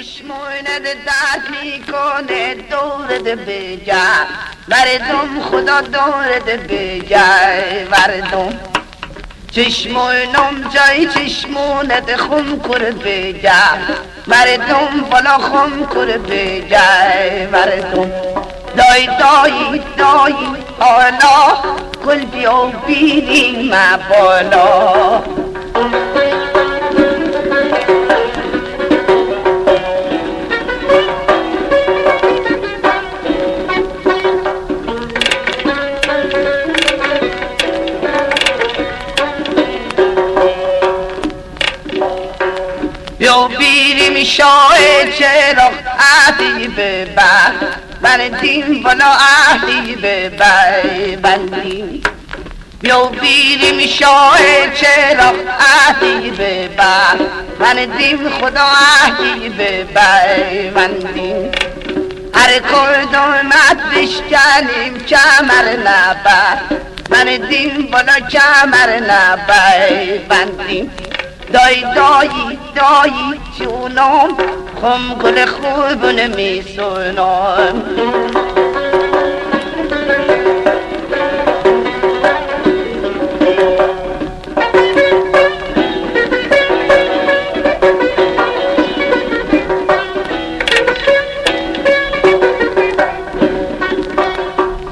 چشمونت درد می‌کنه دورت بجا مردم خدا دورت بجا مردم چشمونم جای چشمونت خم کر بجا مردم بالا خم کر بجا مردم دای دای دای حالا گل بیا بیریم بالا بیا بیریم شاه چرا عهدی ببر من دین بالا عهدی ببر بندیم بیا بیریم شاه چرا عهدی ببر من دین خدا عهدی ببر من دین هر کرد اومد بشکنیم کمر نبر. من دین بالا کمر نبر بندیم دای دایی دایی جونم خم گل خوبونه میسونم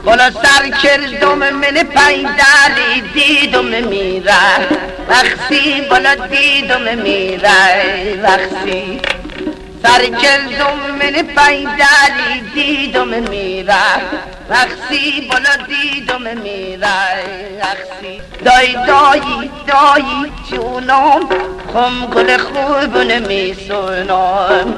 بالا سر کردم من پیدری دیدم میره وقتی بالا دیدم میره وقتی سر کردم من پیدری دیدم میره وقتی بالا دیدم میره وقتی دای دایی دایی جونم خم گل خوبونه میسونم.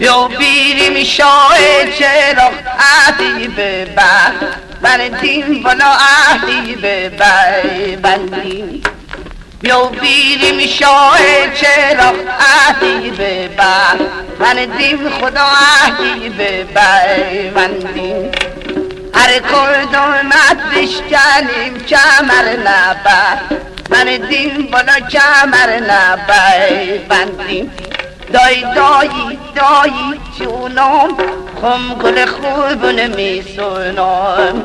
بیا بیریم شاه چرا عهدی ببر من دین بالا عهدی ببر بندیم بیا بیریم شاه چرا عهدی ببر من دین خدا عهدی ببر بندیم هر کرد اومد بشکنیم کمر نبر؟ من دین بالا کمر نبر بندیم دای دایی دایی جونم خم گل خوبونه میسونم